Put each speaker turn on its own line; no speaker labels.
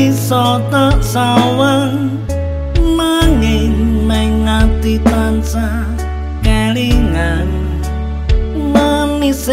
iso tak sawang Mangin mengati tansah kelingan manis